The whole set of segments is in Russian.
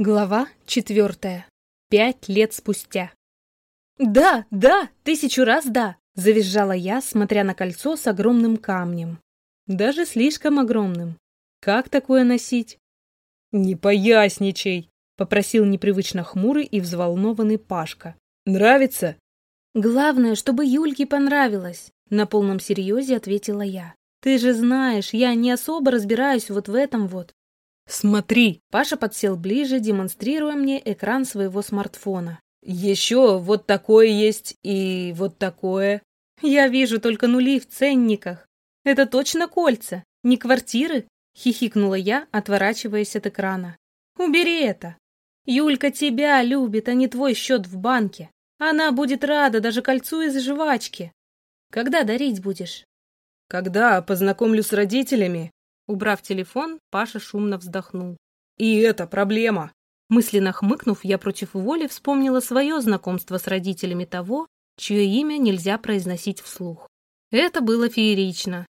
Глава четвертая. Пять лет спустя. «Да, да, тысячу раз да!» — завизжала я, смотря на кольцо с огромным камнем. Даже слишком огромным. Как такое носить? «Не поясничай!» — попросил непривычно хмурый и взволнованный Пашка. «Нравится?» «Главное, чтобы Юльке понравилось!» — на полном серьезе ответила я. «Ты же знаешь, я не особо разбираюсь вот в этом вот. «Смотри!» Паша подсел ближе, демонстрируя мне экран своего смартфона. «Еще вот такое есть и вот такое». «Я вижу только нули в ценниках. Это точно кольца, не квартиры?» Хихикнула я, отворачиваясь от экрана. «Убери это. Юлька тебя любит, а не твой счет в банке. Она будет рада даже кольцу из жвачки. Когда дарить будешь?» «Когда познакомлю с родителями Убрав телефон, Паша шумно вздохнул. «И это проблема!» Мысленно хмыкнув, я против воли вспомнила свое знакомство с родителями того, чье имя нельзя произносить вслух. Это было феерично.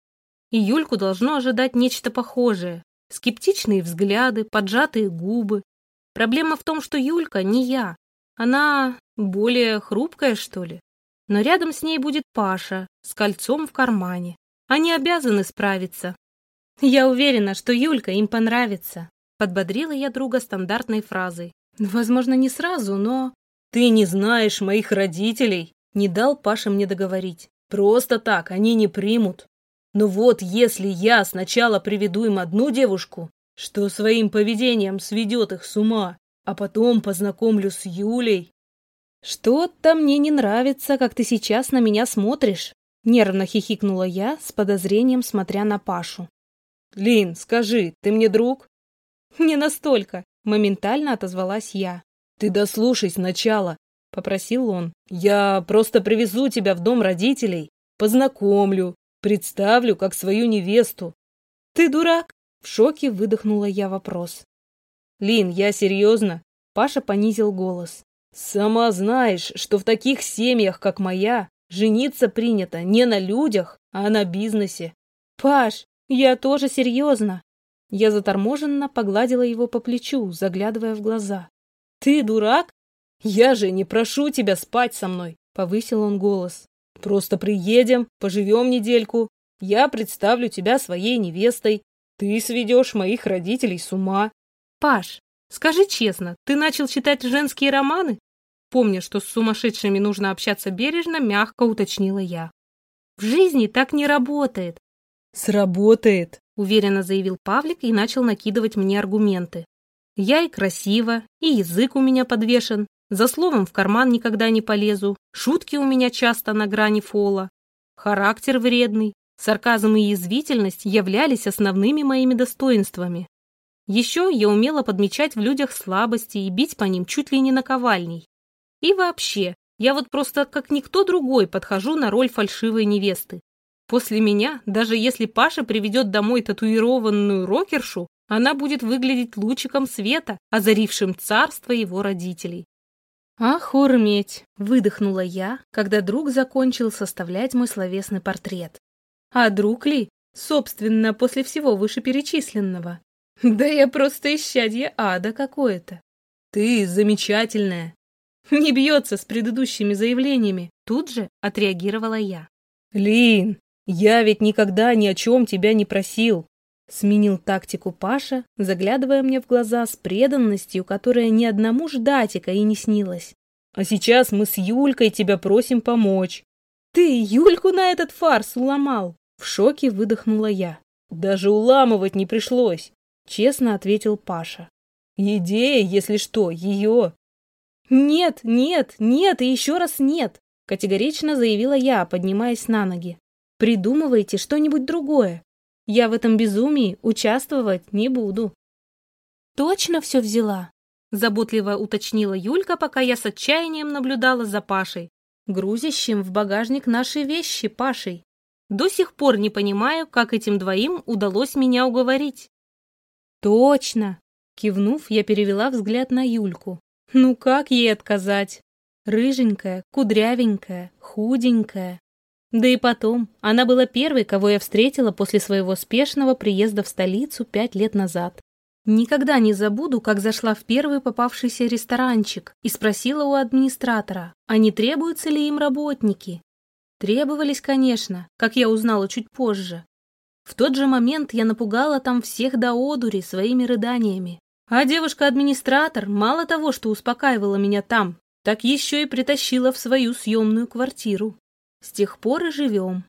И Юльку должно ожидать нечто похожее. Скептичные взгляды, поджатые губы. Проблема в том, что Юлька не я. Она более хрупкая, что ли. Но рядом с ней будет Паша с кольцом в кармане. Они обязаны справиться, «Я уверена, что Юлька им понравится», — подбодрила я друга стандартной фразой. «Возможно, не сразу, но...» «Ты не знаешь моих родителей!» — не дал Паша мне договорить. «Просто так они не примут. Но вот если я сначала приведу им одну девушку, что своим поведением сведет их с ума, а потом познакомлю с Юлей...» «Что-то мне не нравится, как ты сейчас на меня смотришь», — нервно хихикнула я, с подозрением смотря на Пашу. «Лин, скажи, ты мне друг?» «Не настолько», — моментально отозвалась я. «Ты дослушай сначала», — попросил он. «Я просто привезу тебя в дом родителей, познакомлю, представлю как свою невесту». «Ты дурак?» — в шоке выдохнула я вопрос. «Лин, я серьезно?» — Паша понизил голос. «Сама знаешь, что в таких семьях, как моя, жениться принято не на людях, а на бизнесе». «Паш, «Я тоже серьезно!» Я заторможенно погладила его по плечу, заглядывая в глаза. «Ты дурак? Я же не прошу тебя спать со мной!» — повысил он голос. «Просто приедем, поживем недельку. Я представлю тебя своей невестой. Ты сведешь моих родителей с ума». «Паш, скажи честно, ты начал читать женские романы?» Помня, что с сумасшедшими нужно общаться бережно, мягко уточнила я. «В жизни так не работает. «Сработает», — уверенно заявил Павлик и начал накидывать мне аргументы. «Я и красиво, и язык у меня подвешен, за словом в карман никогда не полезу, шутки у меня часто на грани фола, характер вредный, сарказм и язвительность являлись основными моими достоинствами. Еще я умела подмечать в людях слабости и бить по ним чуть ли не наковальней. И вообще, я вот просто как никто другой подхожу на роль фальшивой невесты. После меня, даже если Паша приведет домой татуированную рокершу, она будет выглядеть лучиком света, озарившим царство его родителей. «Ах, урметь!» — выдохнула я, когда друг закончил составлять мой словесный портрет. «А друг ли? Собственно, после всего вышеперечисленного. Да я просто исчадье ада какое-то. Ты замечательная!» Не бьется с предыдущими заявлениями. Тут же отреагировала я. «Лин, «Я ведь никогда ни о чем тебя не просил», — сменил тактику Паша, заглядывая мне в глаза с преданностью, которая ни одному ждатика и не снилась. «А сейчас мы с Юлькой тебя просим помочь». «Ты Юльку на этот фарс уломал!» — в шоке выдохнула я. «Даже уламывать не пришлось», — честно ответил Паша. «Идея, если что, ее». «Нет, нет, нет и еще раз нет», — категорично заявила я, поднимаясь на ноги. Придумывайте что-нибудь другое. Я в этом безумии участвовать не буду. Точно все взяла? Заботливо уточнила Юлька, пока я с отчаянием наблюдала за Пашей, грузящим в багажник наши вещи Пашей. До сих пор не понимаю, как этим двоим удалось меня уговорить. Точно! Кивнув, я перевела взгляд на Юльку. Ну как ей отказать? Рыженькая, кудрявенькая, худенькая, да и потом, она была первой, кого я встретила после своего спешного приезда в столицу пять лет назад. Никогда не забуду, как зашла в первый попавшийся ресторанчик и спросила у администратора, а не требуются ли им работники. Требовались, конечно, как я узнала чуть позже. В тот же момент я напугала там всех до одури своими рыданиями. А девушка-администратор мало того, что успокаивала меня там, так еще и притащила в свою съемную квартиру. С тех пор и живем.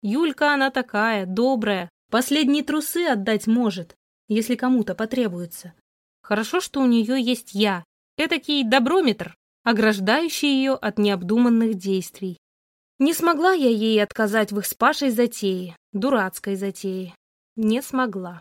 Юлька она такая, добрая, последние трусы отдать может, если кому-то потребуется. Хорошо, что у нее есть я, этакий доброметр, ограждающий ее от необдуманных действий. Не смогла я ей отказать в их с Пашей затее, дурацкой затее. Не смогла.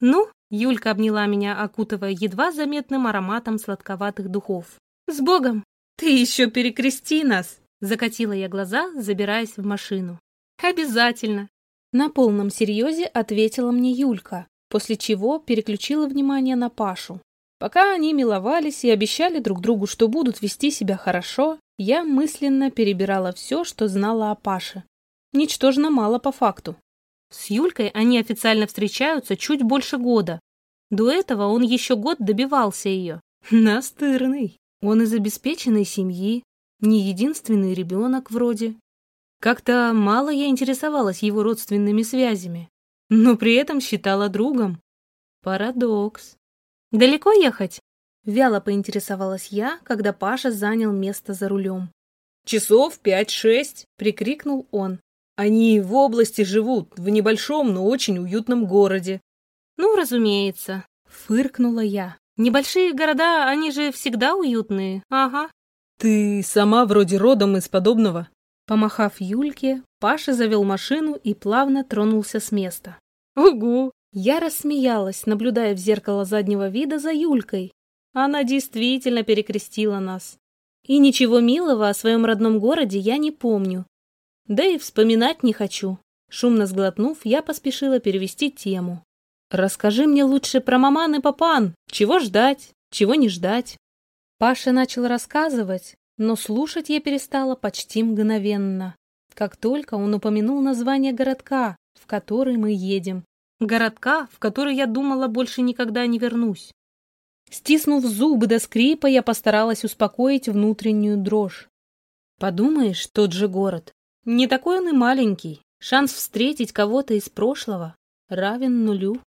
Ну, Юлька обняла меня, окутывая едва заметным ароматом сладковатых духов. «С Богом! Ты еще перекрести нас!» Закатила я глаза, забираясь в машину. «Обязательно!» На полном серьезе ответила мне Юлька, после чего переключила внимание на Пашу. Пока они миловались и обещали друг другу, что будут вести себя хорошо, я мысленно перебирала все, что знала о Паше. Ничтожно мало по факту. С Юлькой они официально встречаются чуть больше года. До этого он еще год добивался ее. Настырный. Он из обеспеченной семьи, не единственный ребенок вроде. Как-то мало я интересовалась его родственными связями но при этом считала другом. Парадокс. «Далеко ехать?» Вяло поинтересовалась я, когда Паша занял место за рулем. «Часов пять-шесть!» — прикрикнул он. «Они в области живут, в небольшом, но очень уютном городе». «Ну, разумеется», — фыркнула я. «Небольшие города, они же всегда уютные, ага». «Ты сама вроде родом из подобного?» Помахав Юльке, Паша завел машину и плавно тронулся с места. «Угу!» Я рассмеялась, наблюдая в зеркало заднего вида за Юлькой. Она действительно перекрестила нас. И ничего милого о своем родном городе я не помню. Да и вспоминать не хочу. Шумно сглотнув, я поспешила перевести тему. «Расскажи мне лучше про маман и папан. Чего ждать, чего не ждать?» Паша начал рассказывать, но слушать я перестала почти мгновенно, как только он упомянул название городка, в который мы едем. Городка, в который я думала больше никогда не вернусь. Стиснув зубы до скрипа, я постаралась успокоить внутреннюю дрожь. Подумаешь, тот же город. Не такой он и маленький. Шанс встретить кого-то из прошлого равен нулю.